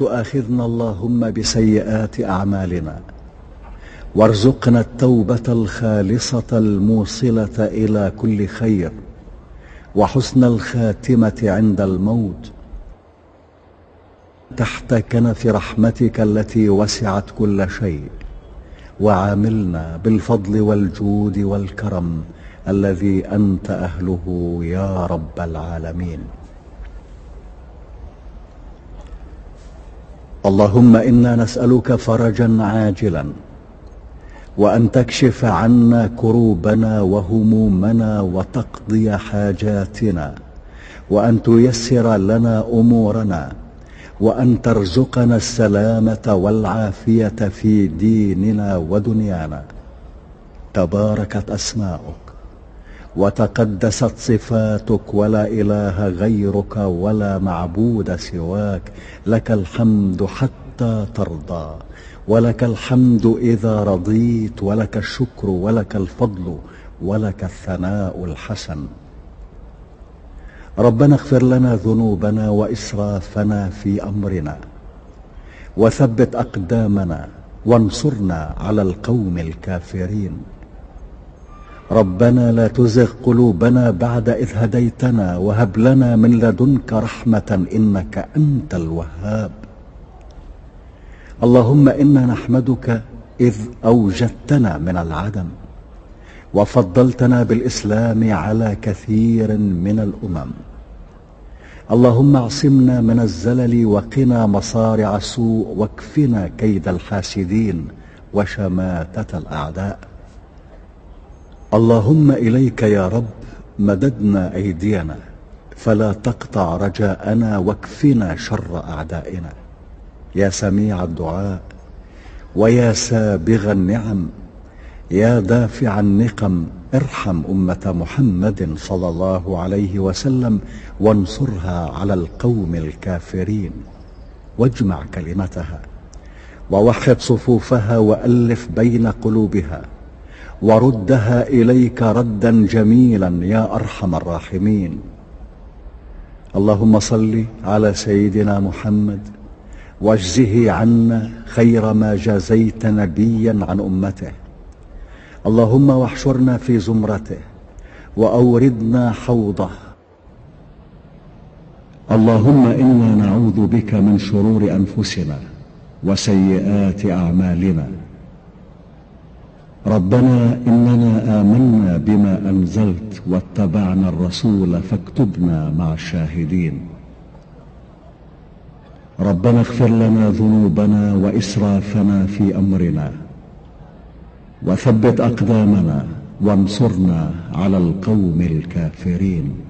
تؤاخذنا اللهم بسيئات أعمالنا. وارزقنا التوبة الخالصة الموصلة إلى كل خير. وحسن الخاتمة عند الموت. تحت كنف رحمتك التي وسعت كل شيء. وعاملنا بالفضل والجود والكرم الذي أنت أهله يا رب العالمين. اللهم إنا نسألك فرجا عاجلا وأن تكشف عنا كروبنا وهمومنا وتقضي حاجاتنا وأن تيسر لنا أمورنا وأن ترزقنا السلامة والعافية في ديننا ودنيانا. تباركت أسماؤك. وتقدست صفاتك ولا إله غيرك ولا معبود سواك. لك الحمد حتى ترضى ولك الحمد إذا رضيت ولك الشكر ولك الفضل ولك الثناء الحسن. ربنا اغفر لنا ذنوبنا وإسرافنا في أمرنا وثبت أقدامنا وانصرنا على القوم الكافرين. ربنا لا تزغ قلوبنا بعد إذ هديتنا وهب لنا من لدنك رحمة إنك أنت الوهاب. اللهم إنا نحمدك إذ أوجدتنا من العدم وفضلتنا بالإسلام على كثير من الأمم. اللهم اعصمنا من الزلل وقنا مصارع السوء واكفنا كيد الحاسدين وشماتة الأعداء. اللهم إليك يا رب مددنا أيدينا فلا تقطع رجاءنا واكفنا شر أعدائنا. يا سميع الدعاء ويا سابغ النعم يا دافع النقم ارحم أمة محمد صلى الله عليه وسلم وانصرها على القوم الكافرين. واجمع كلمتها ووحد صفوفها وألف بين قلوبها. وردها إليك ردا جميلا يا أرحم الراحمين. اللهم صل على سيدنا محمد واجزه عنا خير ما جازيت نبيا عن أمته. اللهم واحشرنا في زمرته وأوردنا حوضه. اللهم إنا نعوذ بك من شرور أنفسنا وسيئات أعمالنا. ربنا إننا آمنا بما أنزلت واتبعنا الرسول فاكتبنا مع الشاهدين. ربنا اغفر لنا ذنوبنا وإسرافنا في أمرنا. وثبت أقدامنا وانصرنا على القوم الكافرين.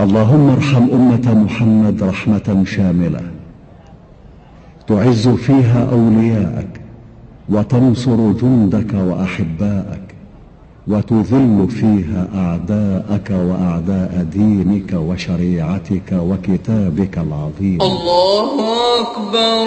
اللهم ارحم أمة محمد رحمة شاملة. تعز فيها أولياءك وتنصر جندك وأحباءك وتذل فيها أعداءك وأعداء دينك وشريعتك وكتابك العظيم. الله أكبر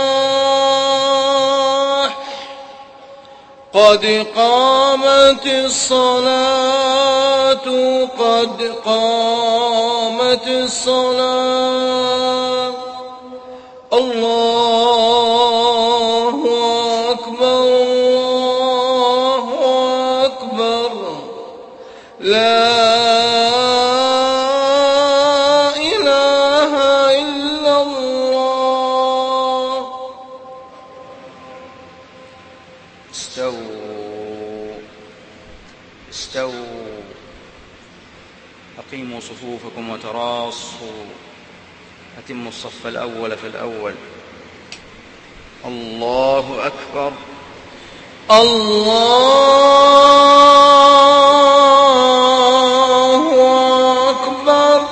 قد قامت الصلاة قد قامت الصلاة. الله استووا. استووا. أقيموا صفوفكم وتراصوا. أتموا الصف الأول في الأول. الله أكبر. الله أكبر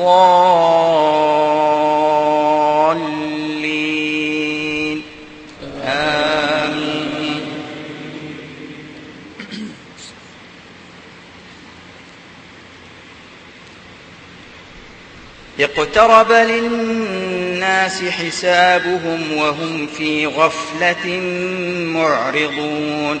آمين. اقترب للناس حسابهم وهم في غفلة معرضون.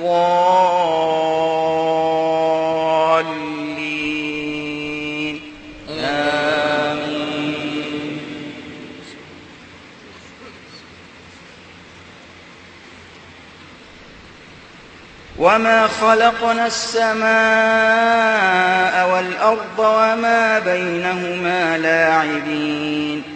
الضالين. آمين. وما خلقنا السماء والأرض وما بينهما لاعبين.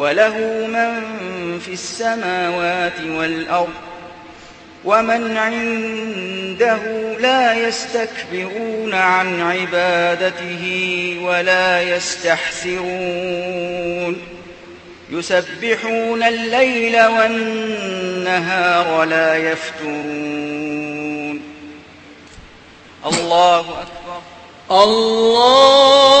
وله من في السماوات والأرض ومن عنده لا يستكبرون عن عبادته ولا يستحسرون يسبحون الليل والنهار لا يفترون الله أكبر الله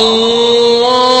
الله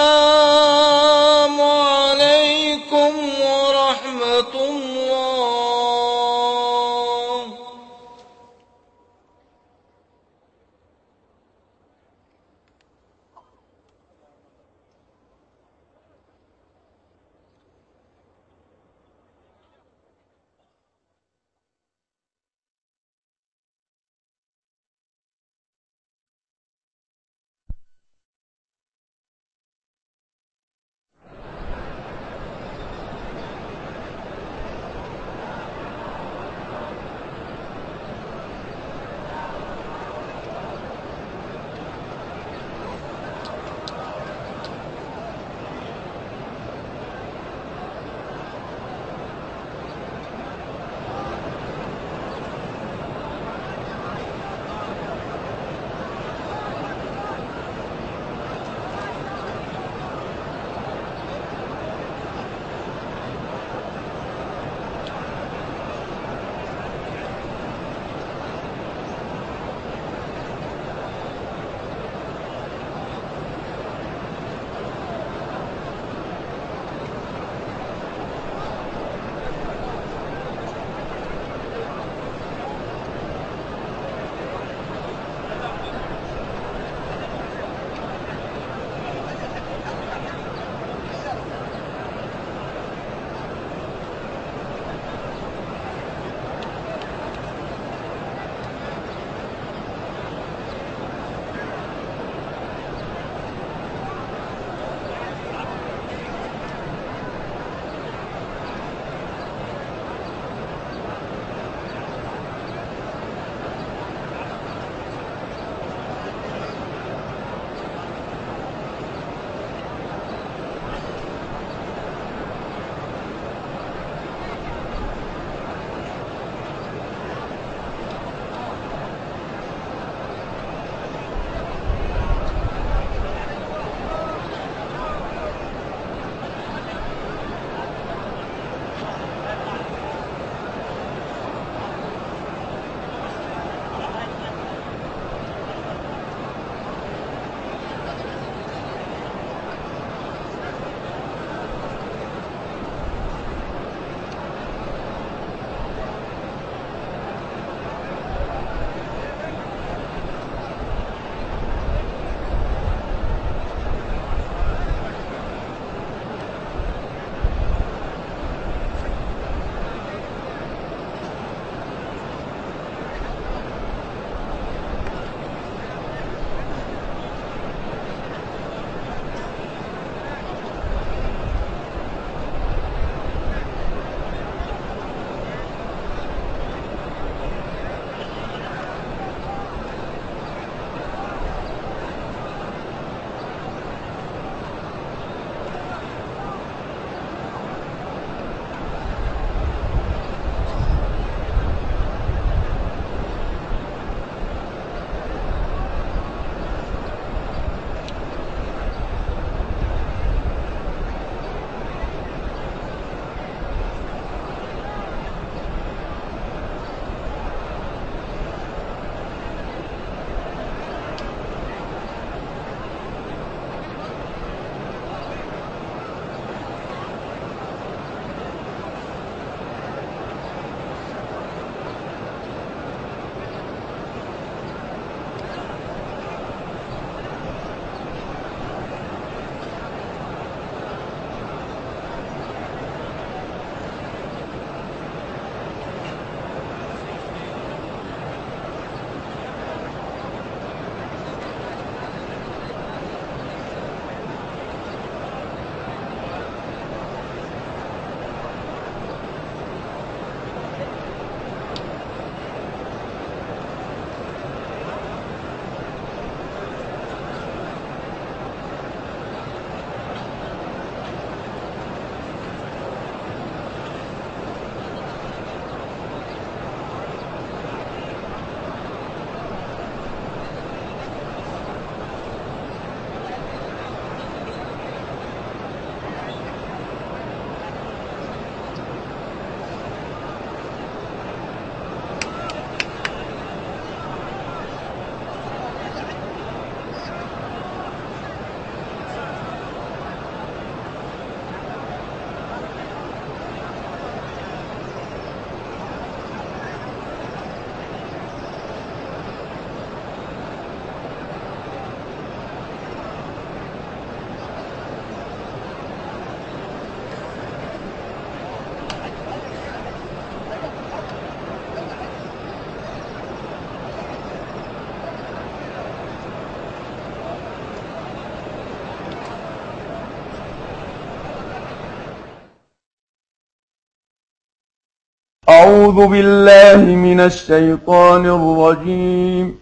أعوذ بالله من الشيطان الرجيم.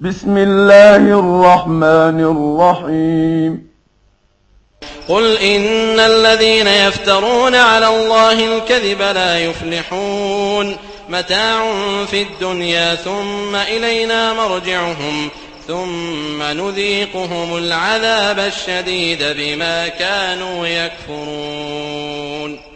بسم الله الرحمن الرحيم. قل إن الذين يفترون على الله الكذب لا يفلحون. متاع في الدنيا ثم إلينا مرجعهم ثم نذيقهم العذاب الشديد بما كانوا يكفرون.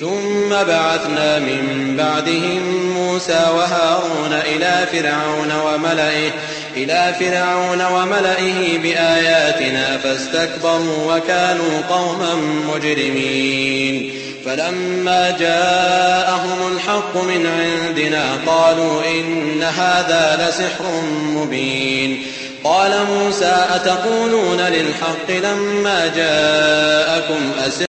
ثم بعثنا من بعدهم موسى وهارون إلى فرعون وملئه إلى فرعون وملئه بآياتنا فاستكبروا وكانوا قوما مجرمين. فلما جاءهم الحق من عندنا قالوا إن هذا لسحر مبين. قال موسى أتقولون للحق لما جاءكم